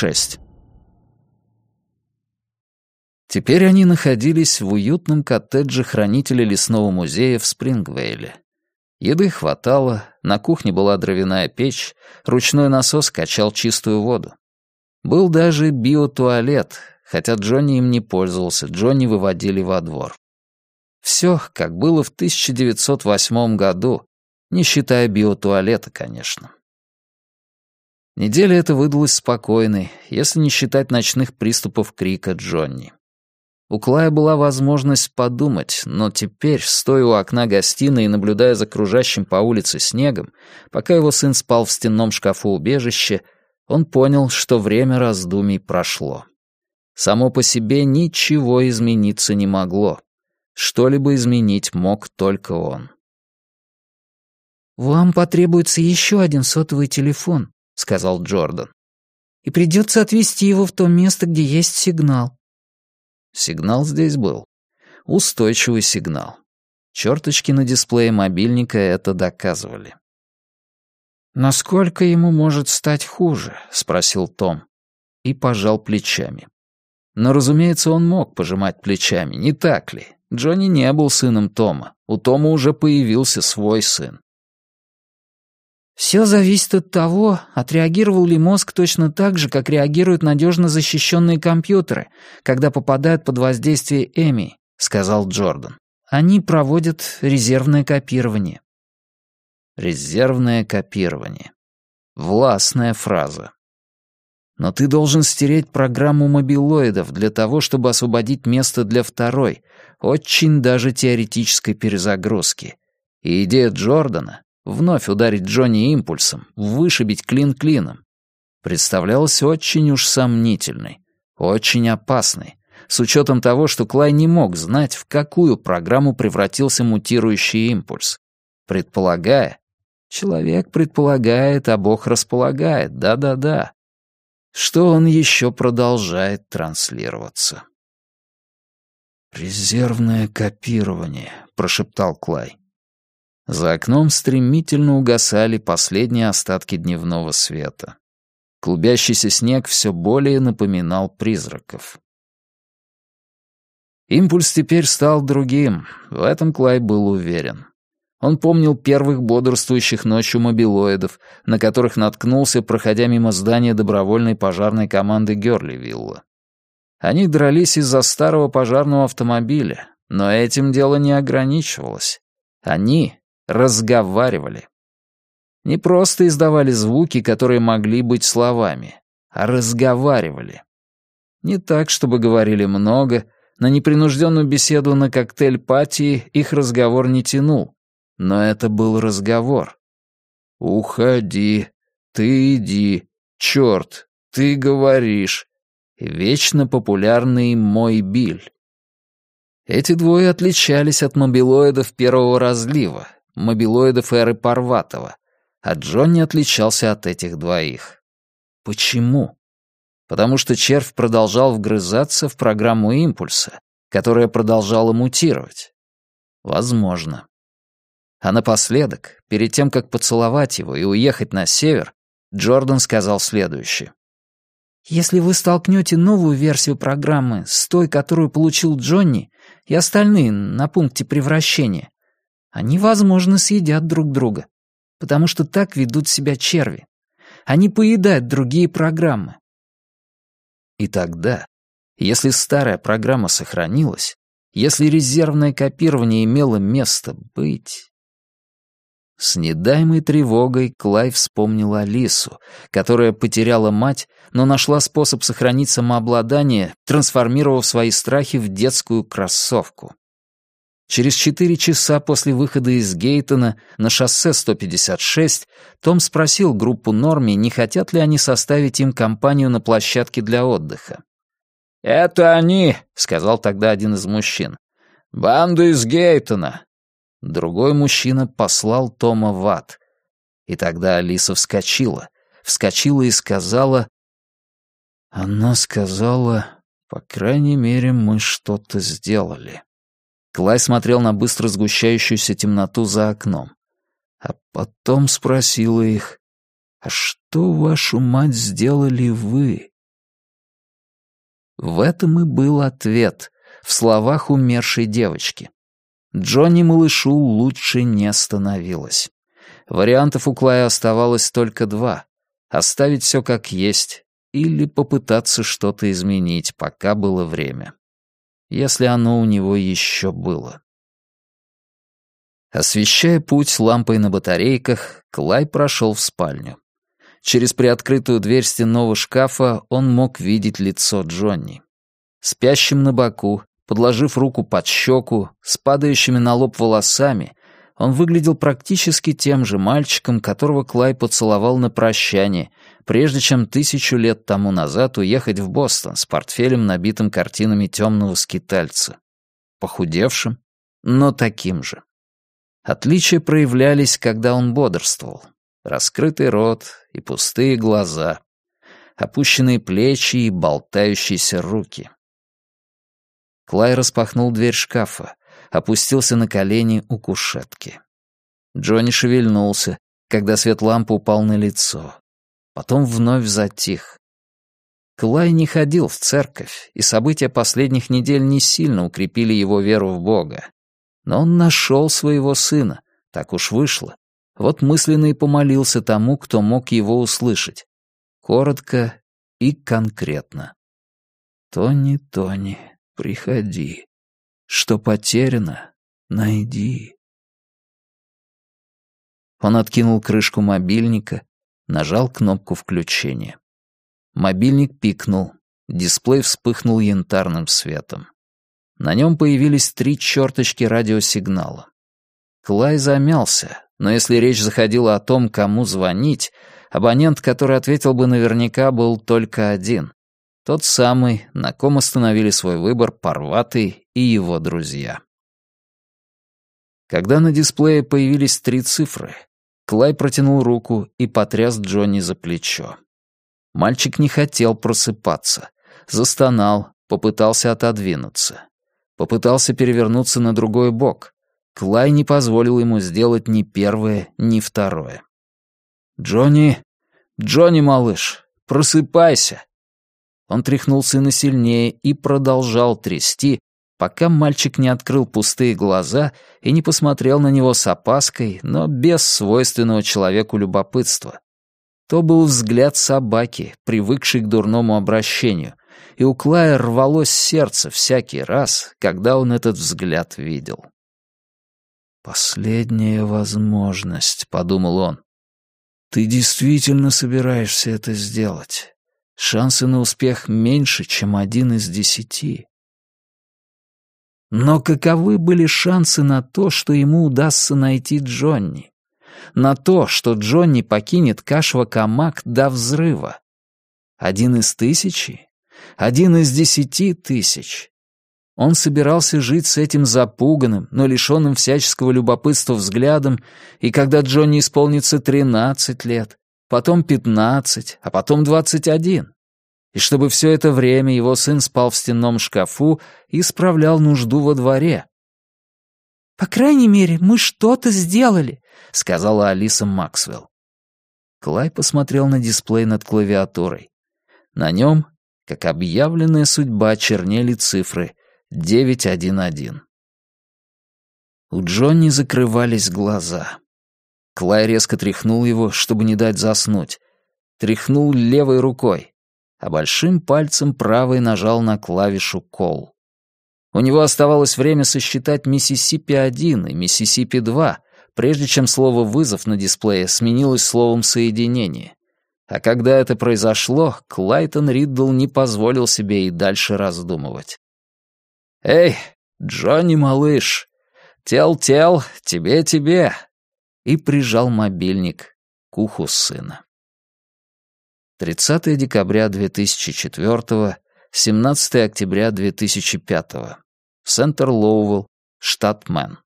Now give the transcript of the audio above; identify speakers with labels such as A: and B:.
A: 6. Теперь они находились в уютном коттедже хранителя лесного музея в Спрингвейле. Еды хватало, на кухне была дровяная печь, ручной насос качал чистую воду. Был даже биотуалет, хотя Джонни им не пользовался, Джонни выводили во двор. Все, как было в 1908 году, не считая биотуалета, конечно. Неделя эта выдалась спокойной, если не считать ночных приступов крика Джонни. У Клая была возможность подумать, но теперь, стоя у окна гостиной и наблюдая за кружащим по улице снегом, пока его сын спал в стенном шкафу убежища, он понял, что время раздумий прошло. Само по себе ничего измениться не могло. Что-либо изменить мог только он.
B: «Вам потребуется еще один сотовый телефон», — сказал Джордан. «И придется отвезти его в то место, где есть сигнал.
A: Сигнал здесь был. Устойчивый сигнал. Черточки на дисплее мобильника это доказывали.
B: «Насколько ему может стать хуже?» — спросил Том.
A: И пожал плечами. Но, разумеется, он мог пожимать плечами, не так ли? Джонни не был сыном Тома. У Тома уже появился свой сын.
B: Все зависит от того, отреагировал ли мозг точно так же, как реагируют надежно защищенные компьютеры, когда попадают под воздействие Эми, сказал Джордан. Они проводят резервное копирование.
A: Резервное копирование. Властная фраза. Но ты должен стереть программу мобилоидов для того, чтобы освободить место для второй, очень даже теоретической перезагрузки. И идея Джордана вновь ударить Джонни импульсом, вышибить клин клином, представлялась очень уж сомнительной, очень опасной, с учетом того, что Клай не мог знать, в какую программу превратился мутирующий импульс, предполагая, человек предполагает, а Бог располагает, да-да-да, что он еще продолжает транслироваться. «Резервное копирование», — прошептал Клай. За окном стремительно угасали последние остатки дневного света. Клубящийся снег все более напоминал призраков. Импульс теперь стал другим, в этом Клай был уверен. Он помнил первых бодрствующих ночью мобилоидов, на которых наткнулся, проходя мимо здания добровольной пожарной команды Герливилла. Они дрались из-за старого пожарного автомобиля, но этим дело не ограничивалось. Они разговаривали. Не просто издавали звуки, которые могли быть словами, а разговаривали. Не так, чтобы говорили много, на непринужденную беседу на коктейль-пати их разговор не тянул, но это был разговор. «Уходи, ты иди, черт, ты говоришь». Вечно популярный «Мой Биль». Эти двое отличались от мобилоидов первого разлива, мобилоидов эры Парватова, а Джонни отличался от этих двоих. Почему? Потому что червь продолжал вгрызаться в программу импульса, которая продолжала мутировать. Возможно. А напоследок, перед тем, как поцеловать его и уехать на север, Джордан сказал следующее.
B: «Если вы столкнете новую версию программы с той, которую получил Джонни, и остальные на пункте превращения, они, возможно, съедят друг друга, потому что так ведут себя черви. Они поедают другие программы.
A: И тогда, если старая программа сохранилась, если резервное копирование имело место быть... С недаемой тревогой Клай вспомнил Алису, которая потеряла мать, но нашла способ сохранить самообладание, трансформировав свои страхи в детскую кроссовку. Через четыре часа после выхода из Гейтона на шоссе 156 Том спросил группу Норми, не хотят ли они составить им компанию на площадке для отдыха.
C: «Это они», — сказал тогда один из мужчин. «Банду из Гейтона».
A: Другой мужчина послал Тома в ад. И тогда Алиса вскочила. Вскочила и сказала... Она сказала, по крайней мере, мы что-то сделали. Клай смотрел на быстро сгущающуюся темноту за окном. А потом спросила их, «А что, вашу мать, сделали вы?» В этом и был ответ, в словах умершей девочки. Джонни малышу лучше не становилось. Вариантов у Клая оставалось только два — оставить все как есть или попытаться что-то изменить, пока было время. Если оно у него еще было. Освещая путь лампой на батарейках, Клай прошел в спальню. Через приоткрытую дверь стенного шкафа он мог видеть лицо Джонни. Спящим на боку, подложив руку под щеку, с падающими на лоб волосами, он выглядел практически тем же мальчиком, которого Клай поцеловал на прощание, прежде чем тысячу лет тому назад уехать в Бостон с портфелем, набитым картинами темного скитальца. Похудевшим, но таким же. Отличия проявлялись, когда он бодрствовал. Раскрытый рот и пустые глаза, опущенные плечи и болтающиеся руки. Клай распахнул дверь шкафа опустился на колени у кушетки. Джонни шевельнулся, когда свет лампы упал на лицо. Потом вновь затих. Клай не ходил в церковь, и события последних недель не сильно укрепили его веру в Бога. Но он нашел своего сына, так уж вышло. Вот мысленно и помолился тому, кто мог его услышать. Коротко и конкретно. «Тони, Тони, приходи». Что потеряно, найди. Он откинул крышку мобильника, нажал кнопку включения. Мобильник пикнул, дисплей вспыхнул янтарным светом. На нем появились три черточки радиосигнала. Клай замялся, но если речь заходила о том, кому звонить, абонент, который ответил бы наверняка, был только один. Тот самый, на ком остановили свой выбор Парватый и его друзья. Когда на дисплее появились три цифры, Клай протянул руку и потряс Джонни за плечо. Мальчик не хотел просыпаться. Застонал, попытался отодвинуться. Попытался перевернуться на другой бок. Клай не позволил ему сделать ни первое, ни второе. «Джонни! Джонни, малыш! Просыпайся! Он тряхнул сына сильнее и продолжал трясти, пока мальчик не открыл пустые глаза и не посмотрел на него с опаской, но без свойственного человеку любопытства. То был взгляд собаки, привыкшей к дурному обращению, и у Клая рвалось сердце всякий раз, когда он этот взгляд видел. «Последняя возможность», — подумал он. «Ты действительно собираешься это сделать?» Шансы на успех меньше, чем один из десяти. Но каковы были шансы на то, что ему удастся найти Джонни? На то, что Джонни покинет Кашва-Камак до взрыва? Один из тысячи? Один из десяти тысяч? Он собирался жить с этим запуганным, но лишенным всяческого любопытства взглядом, и когда Джонни исполнится тринадцать лет, потом пятнадцать, а потом двадцать один. И чтобы все это время его сын спал в стенном шкафу и справлял нужду во дворе.
B: «По крайней мере, мы что-то сделали», —
A: сказала Алиса Максвелл. Клай посмотрел на дисплей над клавиатурой. На нем, как объявленная судьба, чернели цифры 911. У Джонни закрывались глаза. Клай резко тряхнул его, чтобы не дать заснуть. Тряхнул левой рукой, а большим пальцем правой нажал на клавишу «Кол». У него оставалось время сосчитать Миссисипи-1 и Миссисипи-2, прежде чем слово «вызов» на дисплее сменилось словом «соединение». А когда это произошло, Клайтон Риддл не позволил себе и дальше раздумывать. «Эй, Джонни, малыш! Тел-тел, тебе-тебе!» и прижал мобильник к уху сына. 30 декабря 2004, 17 октября 2005. Центр Лоуэлл, штат Мэн.